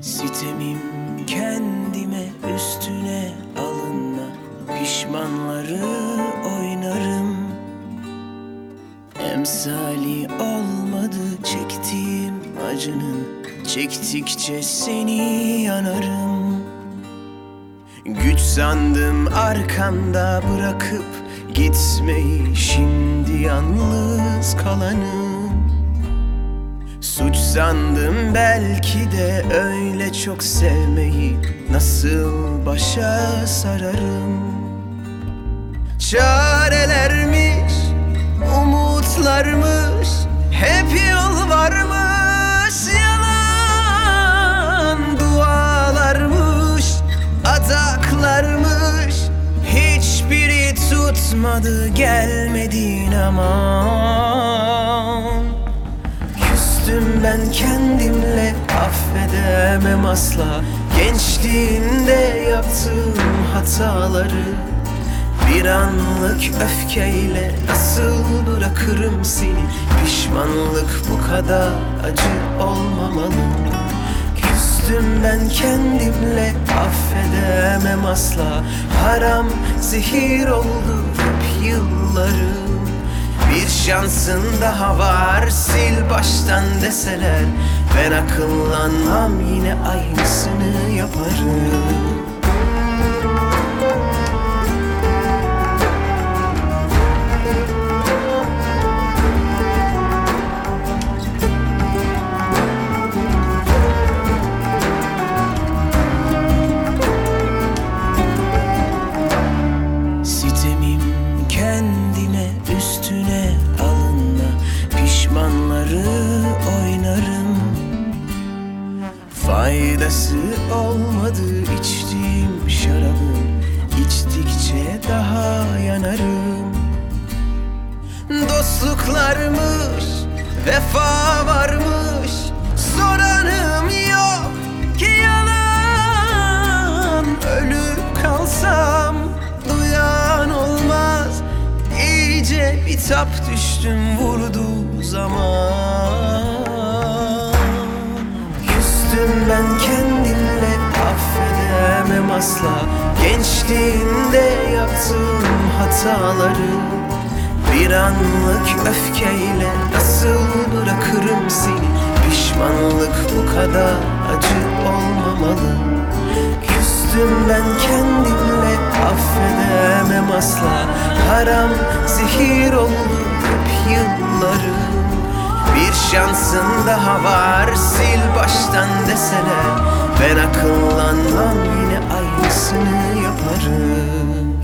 Sitemim kendime üstüne alınma. Pişmanları oynarım. Emsali olmadı çektiğim acının. Çektikçe seni yanarım. Güç sandım arkanda bırakıp gitmeyi. Şimdi yalnız kalanım sandım belki de öyle çok sevmeyi. Nasıl başa sararım? Çarelermiş, umutlarmış Hep yol varmış. Yalan dualarmış Adaklarmış Hiçbiri tutmadı gelmedin affedemem asla. Gençliğimde yaptığım hataları Bir anlık öfkeyle nasıl bırakırım seni. Pişmanlık bu kadar acı olmamalı. Küstüm ben kendimle affedemem asla. Haram zehir oldu hep yıllarım bir şansın daha var sil baştan deseler. Ben akıllanmam yine aynısını yaparım Faydası olmadı içtiğim şarabın İçtikçe daha yanarım. Dostluklarmış, vefa varmış. Soranım yok ki yalan. Ölüp kalsam duyan olmaz. İyice bitap düştüm vurduğu zaman Küstüm ben kendimle affedemem asla. Gençliğimde yaptığım hataları Bir anlık öfkeyle nasıl bırakırım seni? Pişmanlık bu kadar acı olmamalı. Küstüm ben kendimle affedemem asla. Haram zehir oldu hep yıllarım bir şansın daha var. Sil baştan deseler Ben akıllanmam yine aynısını yaparım